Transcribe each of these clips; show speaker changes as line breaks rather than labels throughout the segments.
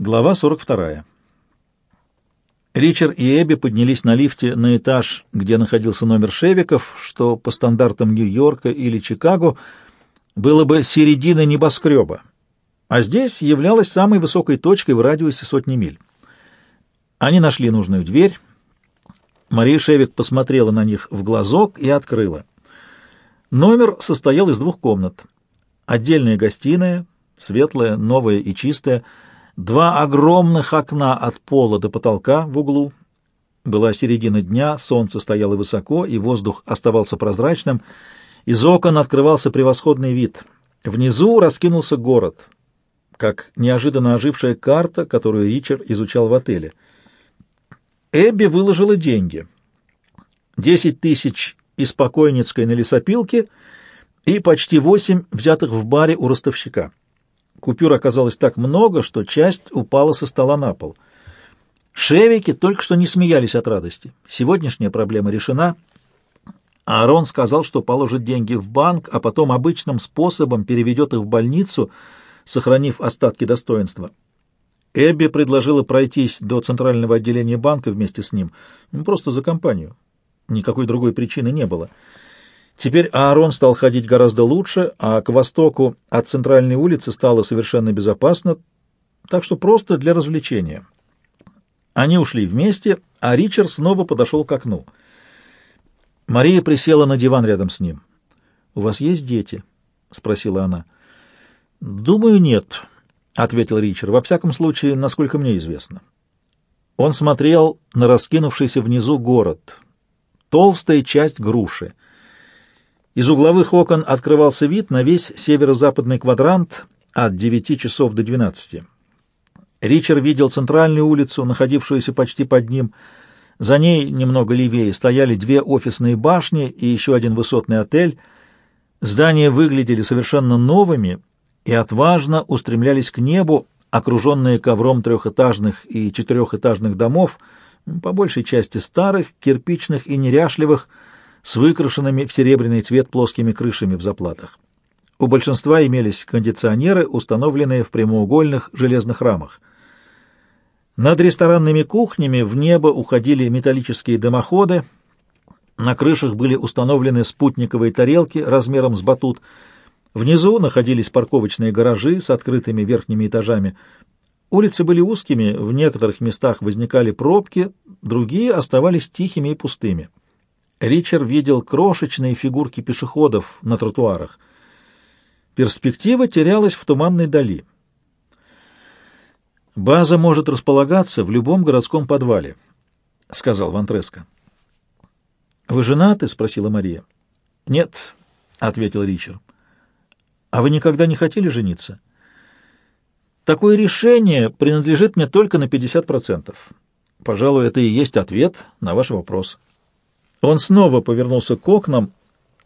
Глава 42. Ричард и Эбби поднялись на лифте на этаж, где находился номер Шевиков, что по стандартам Нью-Йорка или Чикаго было бы середина небоскреба, а здесь являлась самой высокой точкой в радиусе сотни миль. Они нашли нужную дверь. Мария Шевик посмотрела на них в глазок и открыла. Номер состоял из двух комнат. Отдельная гостиная, светлая, новая и чистая, Два огромных окна от пола до потолка в углу. Была середина дня, солнце стояло высоко, и воздух оставался прозрачным. Из окон открывался превосходный вид. Внизу раскинулся город, как неожиданно ожившая карта, которую Ричард изучал в отеле. Эбби выложила деньги. Десять тысяч из покойницкой на лесопилке и почти восемь взятых в баре у ростовщика. Купюр оказалось так много, что часть упала со стола на пол. Шевики только что не смеялись от радости. Сегодняшняя проблема решена. Аарон сказал, что положит деньги в банк, а потом обычным способом переведет их в больницу, сохранив остатки достоинства. Эбби предложила пройтись до центрального отделения банка вместе с ним, просто за компанию. Никакой другой причины не было. Теперь Аарон стал ходить гораздо лучше, а к востоку от центральной улицы стало совершенно безопасно, так что просто для развлечения. Они ушли вместе, а Ричард снова подошел к окну. Мария присела на диван рядом с ним. «У вас есть дети?» — спросила она. «Думаю, нет», — ответил Ричард. «Во всяком случае, насколько мне известно». Он смотрел на раскинувшийся внизу город. Толстая часть груши — из угловых окон открывался вид на весь северо-западный квадрант от 9 часов до 12. Ричард видел центральную улицу, находившуюся почти под ним. За ней, немного левее, стояли две офисные башни и еще один высотный отель. Здания выглядели совершенно новыми и отважно устремлялись к небу, окруженные ковром трехэтажных и четырехэтажных домов, по большей части старых, кирпичных и неряшливых, с выкрашенными в серебряный цвет плоскими крышами в заплатах. У большинства имелись кондиционеры, установленные в прямоугольных железных рамах. Над ресторанными кухнями в небо уходили металлические дымоходы, на крышах были установлены спутниковые тарелки размером с батут, внизу находились парковочные гаражи с открытыми верхними этажами. Улицы были узкими, в некоторых местах возникали пробки, другие оставались тихими и пустыми. Ричард видел крошечные фигурки пешеходов на тротуарах. Перспектива терялась в туманной дали. «База может располагаться в любом городском подвале», — сказал Вантреско. «Вы женаты?» — спросила Мария. «Нет», — ответил Ричард. «А вы никогда не хотели жениться?» «Такое решение принадлежит мне только на 50%. Пожалуй, это и есть ответ на ваш вопрос». Он снова повернулся к окнам,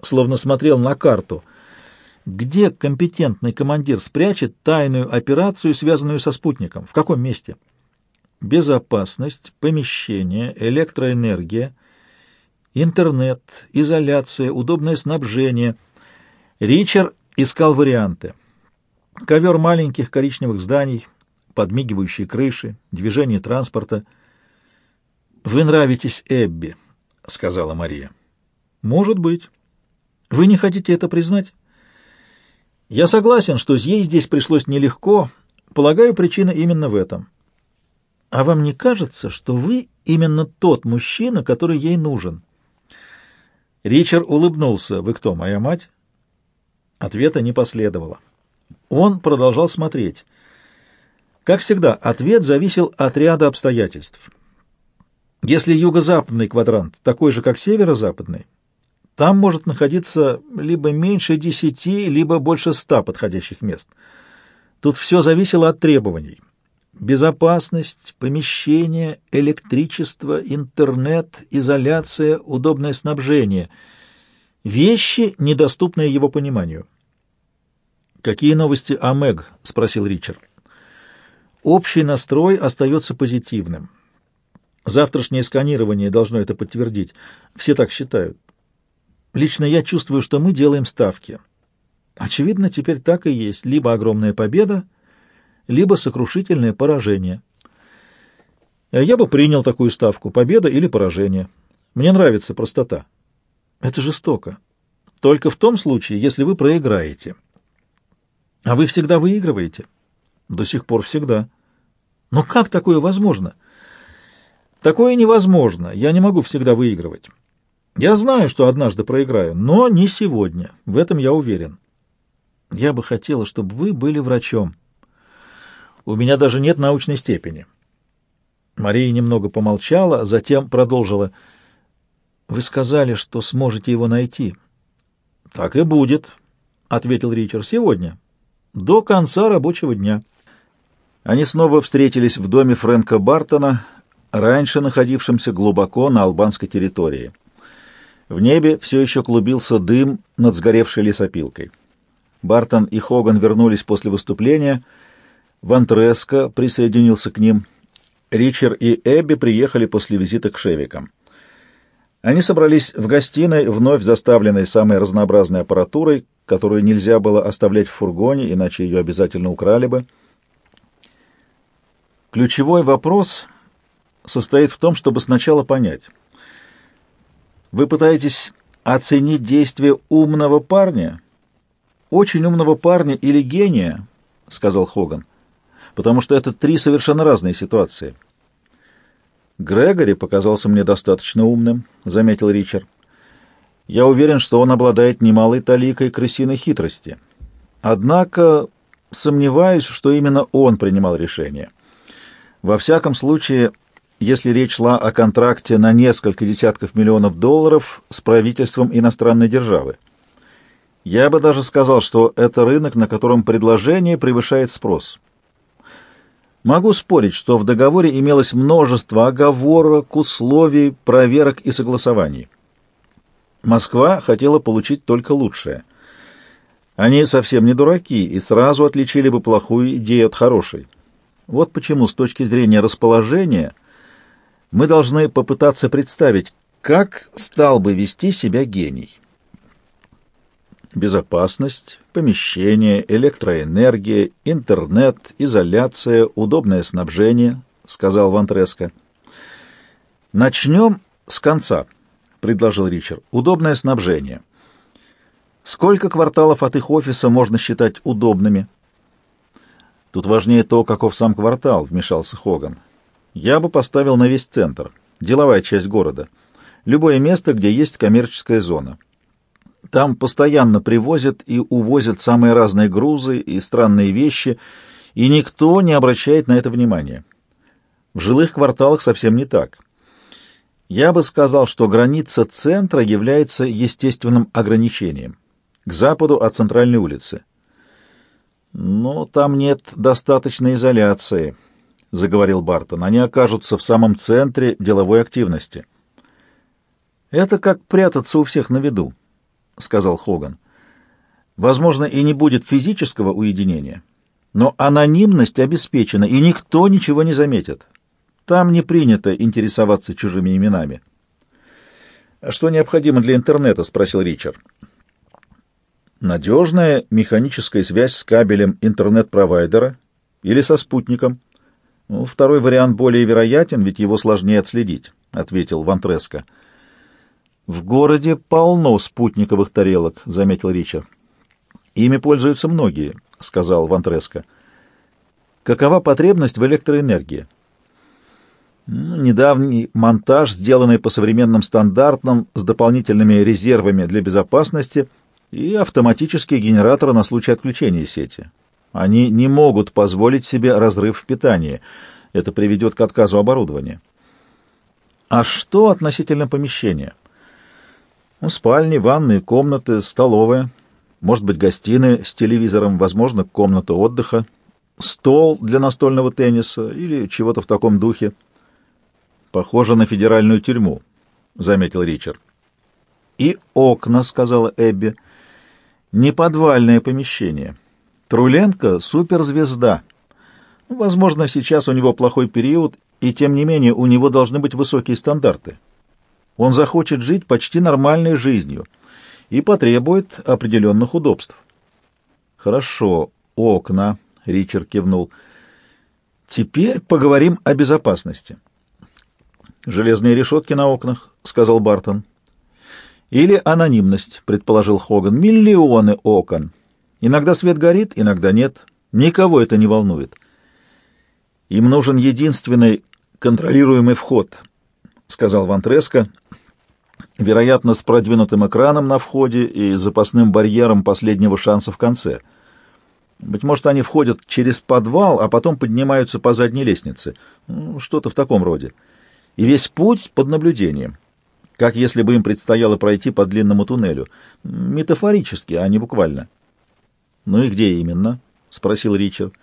словно смотрел на карту. Где компетентный командир спрячет тайную операцию, связанную со спутником? В каком месте? Безопасность, помещение, электроэнергия, интернет, изоляция, удобное снабжение. Ричард искал варианты. Ковер маленьких коричневых зданий, подмигивающие крыши, движение транспорта. «Вы нравитесь Эбби», — сказала Мария. «Может быть. Вы не хотите это признать?» «Я согласен, что ей здесь пришлось нелегко. Полагаю, причина именно в этом. А вам не кажется, что вы именно тот мужчина, который ей нужен?» Ричард улыбнулся. «Вы кто, моя мать?» Ответа не последовало. Он продолжал смотреть. Как всегда, ответ зависел от ряда обстоятельств. Если юго-западный квадрант такой же, как северо-западный, там может находиться либо меньше десяти, либо больше ста подходящих мест. Тут все зависело от требований. Безопасность, помещение, электричество, интернет, изоляция, удобное снабжение. Вещи, недоступные его пониманию. «Какие новости о Мэг?» — спросил Ричард. «Общий настрой остается позитивным». Завтрашнее сканирование должно это подтвердить. Все так считают. Лично я чувствую, что мы делаем ставки. Очевидно, теперь так и есть. Либо огромная победа, либо сокрушительное поражение. Я бы принял такую ставку — победа или поражение. Мне нравится простота. Это жестоко. Только в том случае, если вы проиграете. А вы всегда выигрываете? До сих пор всегда. Но как такое возможно? Такое невозможно. Я не могу всегда выигрывать. Я знаю, что однажды проиграю, но не сегодня. В этом я уверен. Я бы хотела, чтобы вы были врачом. У меня даже нет научной степени. Мария немного помолчала, затем продолжила. Вы сказали, что сможете его найти. Так и будет, ответил Ричард. Сегодня, до конца рабочего дня. Они снова встретились в доме Фрэнка Бартона, раньше находившемся глубоко на албанской территории. В небе все еще клубился дым над сгоревшей лесопилкой. Бартон и Хоган вернулись после выступления. Вантреско присоединился к ним. Ричард и Эбби приехали после визита к Шевикам. Они собрались в гостиной, вновь заставленной самой разнообразной аппаратурой, которую нельзя было оставлять в фургоне, иначе ее обязательно украли бы. Ключевой вопрос состоит в том, чтобы сначала понять. Вы пытаетесь оценить действие умного парня, очень умного парня или гения, — сказал Хоган, — потому что это три совершенно разные ситуации. Грегори показался мне достаточно умным, — заметил Ричард. Я уверен, что он обладает немалой таликой крысиной хитрости. Однако сомневаюсь, что именно он принимал решение. Во всяком случае, если речь шла о контракте на несколько десятков миллионов долларов с правительством иностранной державы. Я бы даже сказал, что это рынок, на котором предложение превышает спрос. Могу спорить, что в договоре имелось множество оговорок, условий, проверок и согласований. Москва хотела получить только лучшее. Они совсем не дураки и сразу отличили бы плохую идею от хорошей. Вот почему с точки зрения расположения мы должны попытаться представить, как стал бы вести себя гений. Безопасность, помещение, электроэнергия, интернет, изоляция, удобное снабжение, — сказал Вантреско. «Начнем с конца», — предложил Ричард. «Удобное снабжение. Сколько кварталов от их офиса можно считать удобными?» «Тут важнее то, каков сам квартал», — вмешался Хоган. «Я бы поставил на весь центр, деловая часть города, любое место, где есть коммерческая зона». Там постоянно привозят и увозят самые разные грузы и странные вещи, и никто не обращает на это внимания. В жилых кварталах совсем не так. Я бы сказал, что граница центра является естественным ограничением к западу от центральной улицы. Но там нет достаточной изоляции, заговорил Бартон. Они окажутся в самом центре деловой активности. Это как прятаться у всех на виду. — сказал Хоган. «Возможно, и не будет физического уединения, но анонимность обеспечена, и никто ничего не заметит. Там не принято интересоваться чужими именами». «А «Что необходимо для интернета?» — спросил Ричард. «Надежная механическая связь с кабелем интернет-провайдера или со спутником. Ну, второй вариант более вероятен, ведь его сложнее отследить», — ответил Вантреско. «В городе полно спутниковых тарелок», — заметил Ричард. «Ими пользуются многие», — сказал Вантреско. «Какова потребность в электроэнергии?» «Недавний монтаж, сделанный по современным стандартам с дополнительными резервами для безопасности и автоматические генераторы на случай отключения сети. Они не могут позволить себе разрыв в питании. Это приведет к отказу оборудования». «А что относительно помещения?» Ну, спальни, ванные, комнаты, столовая, может быть, гостиная с телевизором, возможно, комната отдыха, стол для настольного тенниса или чего-то в таком духе. Похоже на федеральную тюрьму, — заметил Ричард. И окна, — сказала Эбби, — не подвальное помещение. Труленко — суперзвезда. Возможно, сейчас у него плохой период, и тем не менее у него должны быть высокие стандарты. Он захочет жить почти нормальной жизнью и потребует определенных удобств. «Хорошо, окна», — Ричард кивнул, Теперь поговорим о безопасности. «Железные решетки на окнах», — сказал Бартон. «Или анонимность», — предположил Хоган. «Миллионы окон. Иногда свет горит, иногда нет. Никого это не волнует. Им нужен единственный контролируемый вход», — сказал Вантреско. «Вероятно, с продвинутым экраном на входе и запасным барьером последнего шанса в конце». Быть может, они входят через подвал, а потом поднимаются по задней лестнице. Ну, что-то в таком роде. И весь путь под наблюдением. Как если бы им предстояло пройти по длинному туннелю. Метафорически, а не буквально. «Ну и где именно?» — спросил Ричард.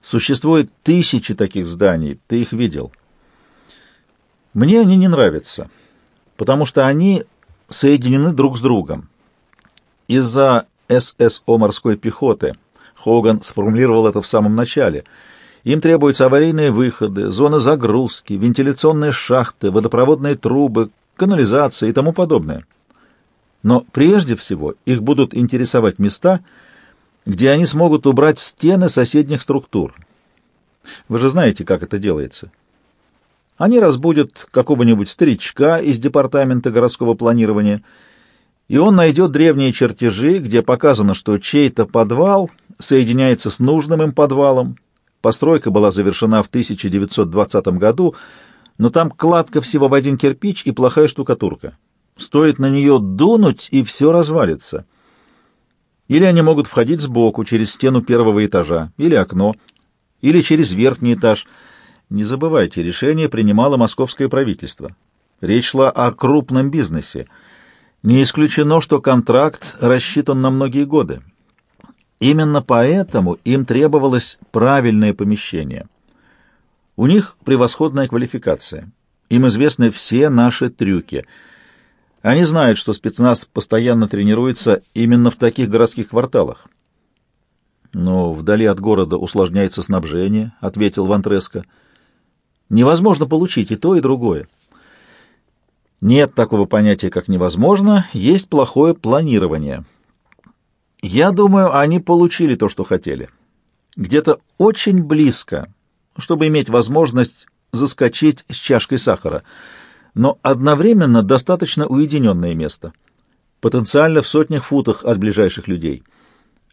«Существует тысячи таких зданий. Ты их видел?» «Мне они не нравятся, потому что они соединены друг с другом. Из-за ССО морской пехоты. Хоган сформулировал это в самом начале. Им требуются аварийные выходы, зоны загрузки, вентиляционные шахты, водопроводные трубы, канализация и тому подобное. Но прежде всего их будут интересовать места, где они смогут убрать стены соседних структур. Вы же знаете, как это делается. Они разбудят какого-нибудь старичка из департамента городского планирования – и он найдет древние чертежи, где показано, что чей-то подвал соединяется с нужным им подвалом. Постройка была завершена в 1920 году, но там кладка всего в один кирпич и плохая штукатурка. Стоит на нее дунуть, и все развалится. Или они могут входить сбоку, через стену первого этажа, или окно, или через верхний этаж. Не забывайте, решение принимало московское правительство. Речь шла о крупном бизнесе — не исключено, что контракт рассчитан на многие годы. Именно поэтому им требовалось правильное помещение. У них превосходная квалификация. Им известны все наши трюки. Они знают, что спецназ постоянно тренируется именно в таких городских кварталах. «Но вдали от города усложняется снабжение», — ответил Вантреско. «Невозможно получить и то, и другое. Нет такого понятия, как невозможно, есть плохое планирование. Я думаю, они получили то, что хотели. Где-то очень близко, чтобы иметь возможность заскочить с чашкой сахара, но одновременно достаточно уединенное место, потенциально в сотнях футах от ближайших людей.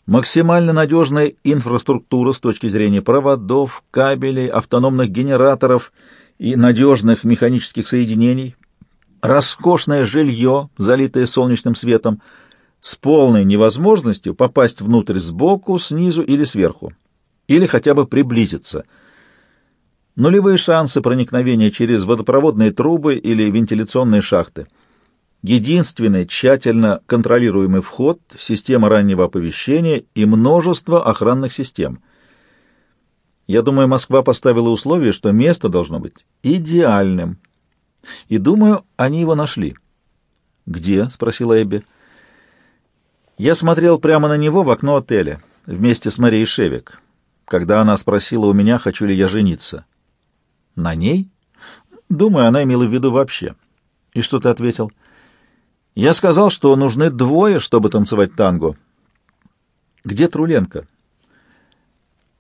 Максимально надежная инфраструктура с точки зрения проводов, кабелей, автономных генераторов и надежных механических соединений, роскошное жилье, залитое солнечным светом, с полной невозможностью попасть внутрь сбоку, снизу или сверху, или хотя бы приблизиться. Нулевые шансы проникновения через водопроводные трубы или вентиляционные шахты. Единственный тщательно контролируемый вход, система раннего оповещения и множество охранных систем. Я думаю, Москва поставила условие, что место должно быть идеальным, и думаю, они его нашли. «Где?» — спросила Эбби. Я смотрел прямо на него в окно отеля вместе с Марией Шевик, когда она спросила у меня, хочу ли я жениться. «На ней?» Думаю, она имела в виду вообще. И что ты ответил? Я сказал, что нужны двое, чтобы танцевать танго. Где Труленко?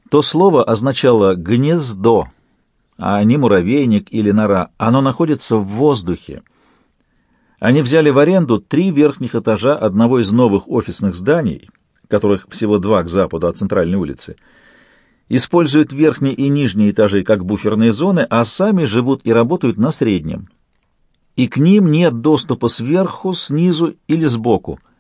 То слово означало «гнездо», а не муравейник или нора. Оно находится в воздухе. Они взяли в аренду три верхних этажа одного из новых офисных зданий, которых всего два к западу от центральной улицы, используют верхние и нижние этажи как буферные зоны, а сами живут и работают на среднем. И к ним нет доступа сверху, снизу или сбоку –